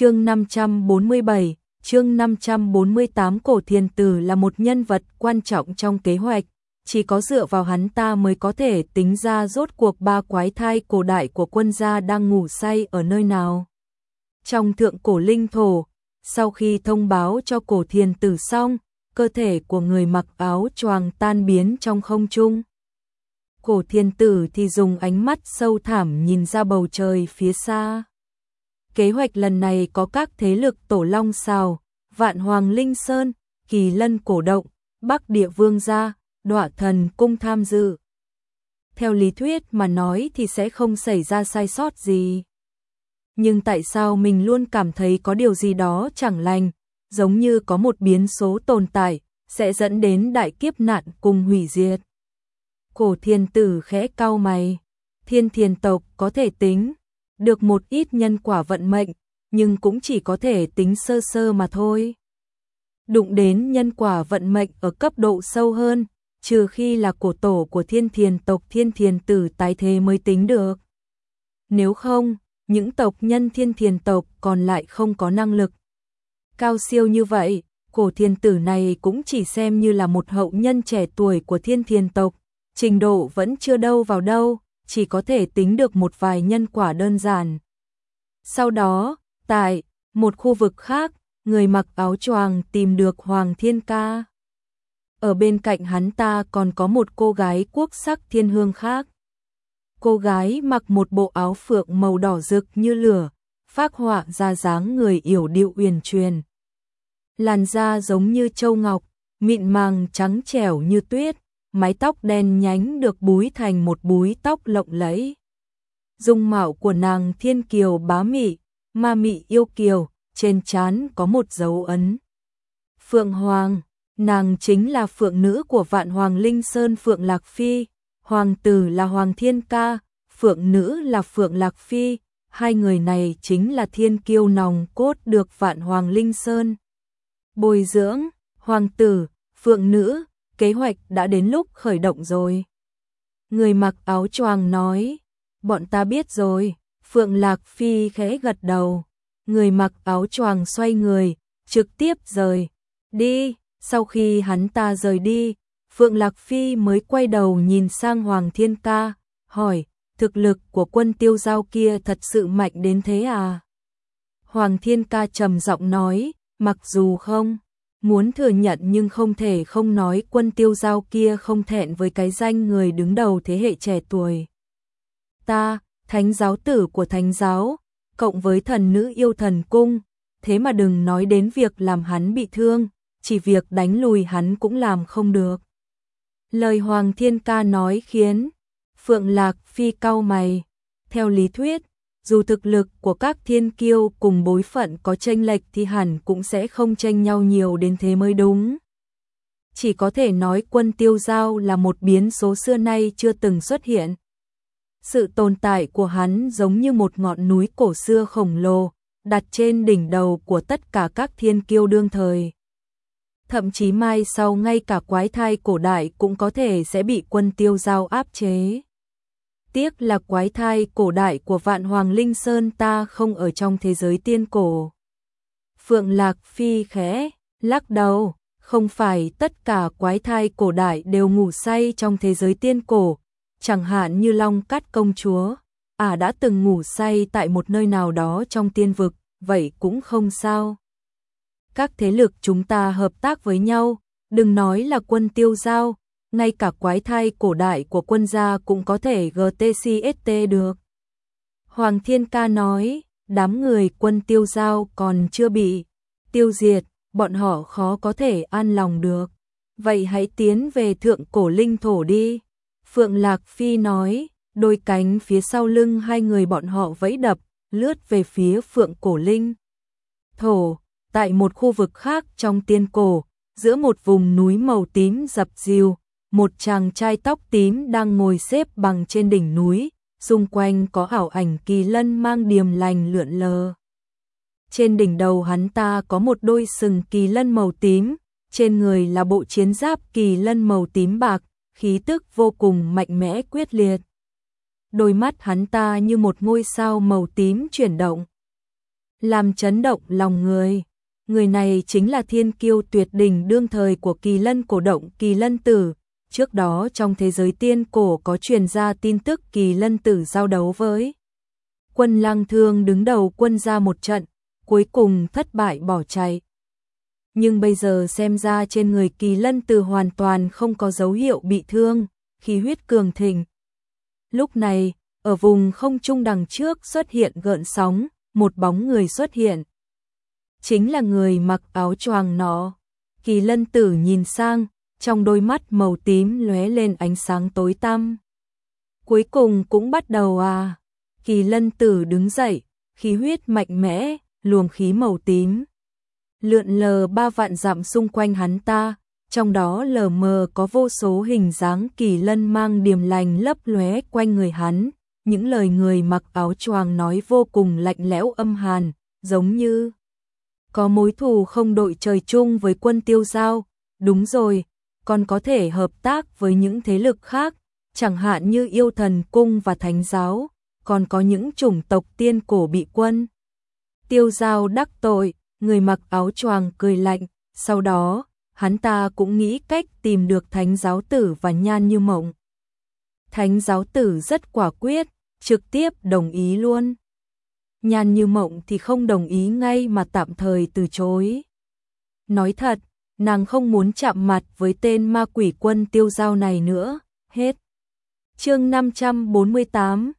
Chương 547, chương 548 Cổ Thiên Tử là một nhân vật quan trọng trong kế hoạch, chỉ có dựa vào hắn ta mới có thể tính ra rốt cuộc ba quái thai cổ đại của quân gia đang ngủ say ở nơi nào. Trong thượng cổ linh thổ, sau khi thông báo cho Cổ Thiên Tử xong, cơ thể của người mặc áo choàng tan biến trong không trung. Cổ Thiên Tử thì dùng ánh mắt sâu thẳm nhìn ra bầu trời phía xa. Kế hoạch lần này có các thế lực Tổ Long Sào, Vạn Hoàng Linh Sơn, Kỳ Lân Cổ Động, Bắc Địa Vương Gia, Đọa Thần Cung tham dự. Theo lý thuyết mà nói thì sẽ không xảy ra sai sót gì. Nhưng tại sao mình luôn cảm thấy có điều gì đó chẳng lành, giống như có một biến số tồn tại, sẽ dẫn đến đại kiếp nạn cùng hủy diệt. Cổ thiên tử khẽ cau mày, thiên thiền tộc có thể tính, được một ít nhân quả vận mệnh, nhưng cũng chỉ có thể tính sơ sơ mà thôi. Đụng đến nhân quả vận mệnh ở cấp độ sâu hơn, trừ khi là cổ tổ của thiên thiền tộc thiên thiền tử tái thế mới tính được. Nếu không, những tộc nhân thiên thiền tộc còn lại không có năng lực. Cao siêu như vậy, cổ thiên tử này cũng chỉ xem như là một hậu nhân trẻ tuổi của thiên thiền tộc, trình độ vẫn chưa đâu vào đâu, chỉ có thể tính được một vài nhân quả đơn giản. Sau đó, tại một khu vực khác, người mặc áo choàng tìm được Hoàng Thiên Ca. Ở bên cạnh hắn ta còn có một cô gái quốc sắc thiên hương khác. Cô gái mặc một bộ áo phượng màu đỏ rực như lửa, phác họa ra dáng người yểu điệu uyển truyền. Làn da giống như châu ngọc, mịn màng trắng trẻo như tuyết, mái tóc đen nhánh được búi thành một búi tóc lộng lẫy. Dung mạo của nàng thiên kiều bá mị, ma mị yêu kiều, trên trán có một dấu ấn. Phượng Hoàng, nàng chính là phượng nữ của vạn hoàng Linh Sơn Phượng Lạc Phi, hoàng tử là Hoàng Thiên Ca, phượng nữ là Phượng Lạc Phi, hai người này chính là thiên kiêu nòng cốt được vạn hoàng Linh Sơn. Bồi dưỡng, hoàng tử, phượng nữ, kế hoạch đã đến lúc khởi động rồi. Người mặc áo choàng nói, bọn ta biết rồi, Phượng Lạc Phi khẽ gật đầu, người mặc áo choàng xoay người, trực tiếp rời, đi, sau khi hắn ta rời đi, Phượng Lạc Phi mới quay đầu nhìn sang Hoàng Thiên Ca, hỏi, thực lực của quân tiêu giao kia thật sự mạnh đến thế à? Hoàng Thiên Ca trầm giọng nói, mặc dù không muốn thừa nhận nhưng không thể không nói quân tiêu giao kia không thẹn với cái danh người đứng đầu thế hệ trẻ tuổi. Ta, thánh giáo tử của thánh giáo, cộng với thần nữ yêu thần cung, thế mà đừng nói đến việc làm hắn bị thương, chỉ việc đánh lùi hắn cũng làm không được. Lời Hoàng Thiên Ca nói khiến Phượng Lạc Phi cau mày, theo lý thuyết, dù thực lực của các thiên kiêu cùng bối phận có tranh lệch thì hẳn cũng sẽ không tranh nhau nhiều đến thế mới đúng. Chỉ có thể nói quân tiêu giao là một biến số xưa nay chưa từng xuất hiện. Sự tồn tại của hắn giống như một ngọn núi cổ xưa khổng lồ, đặt trên đỉnh đầu của tất cả các thiên kiêu đương thời. Thậm chí mai sau ngay cả quái thai cổ đại cũng có thể sẽ bị quân tiêu giao áp chế tiếc là quái thai cổ đại của vạn hoàng linh sơn ta không ở trong thế giới tiên cổ. Phượng Lạc Phi khẽ, lắc đầu, không phải tất cả quái thai cổ đại đều ngủ say trong thế giới tiên cổ, chẳng hạn như Long Cát công chúa, à đã từng ngủ say tại một nơi nào đó trong tiên vực, vậy cũng không sao. Các thế lực chúng ta hợp tác với nhau, đừng nói là quân tiêu giao, ngay cả quái thai cổ đại của quân gia cũng có thể GTCST được. Hoàng Thiên Ca nói, đám người quân tiêu giao còn chưa bị tiêu diệt, bọn họ khó có thể an lòng được. Vậy hãy tiến về thượng cổ linh thổ đi. Phượng Lạc Phi nói, đôi cánh phía sau lưng hai người bọn họ vẫy đập, lướt về phía phượng cổ linh. Thổ, tại một khu vực khác trong tiên cổ, giữa một vùng núi màu tím dập dìu, một chàng trai tóc tím đang ngồi xếp bằng trên đỉnh núi, xung quanh có ảo ảnh kỳ lân mang điềm lành lượn lờ. Trên đỉnh đầu hắn ta có một đôi sừng kỳ lân màu tím, trên người là bộ chiến giáp kỳ lân màu tím bạc, khí tức vô cùng mạnh mẽ quyết liệt. Đôi mắt hắn ta như một ngôi sao màu tím chuyển động. làm chấn động lòng người. Người này chính là thiên kiêu tuyệt đỉnh đương thời của kỳ lân cổ động kỳ lân tử. Trước đó trong thế giới tiên cổ có truyền ra tin tức kỳ lân tử giao đấu với. Quân lang thương đứng đầu quân ra một trận, cuối cùng thất bại bỏ chạy. Nhưng bây giờ xem ra trên người kỳ lân tử hoàn toàn không có dấu hiệu bị thương, khí huyết cường thịnh. Lúc này, ở vùng không trung đằng trước xuất hiện gợn sóng, một bóng người xuất hiện. Chính là người mặc áo choàng nó. Kỳ lân tử nhìn sang, trong đôi mắt màu tím lóe lên ánh sáng tối tăm. Cuối cùng cũng bắt đầu à. Kỳ lân tử đứng dậy, khí huyết mạnh mẽ, luồng khí màu tím. Lượn lờ ba vạn dặm xung quanh hắn ta, trong đó lờ mờ có vô số hình dáng kỳ lân mang điềm lành lấp lóe quanh người hắn, những lời người mặc áo choàng nói vô cùng lạnh lẽo âm hàn, giống như có mối thù không đội trời chung với quân tiêu giao, đúng rồi, còn có thể hợp tác với những thế lực khác, chẳng hạn như yêu thần cung và thánh giáo, còn có những chủng tộc tiên cổ bị quân. Tiêu giao đắc tội, người mặc áo choàng cười lạnh, sau đó, hắn ta cũng nghĩ cách tìm được thánh giáo tử và nhan như mộng. Thánh giáo tử rất quả quyết, trực tiếp đồng ý luôn. Nhan như mộng thì không đồng ý ngay mà tạm thời từ chối. Nói thật, nàng không muốn chạm mặt với tên ma quỷ quân tiêu giao này nữa, hết. chương 548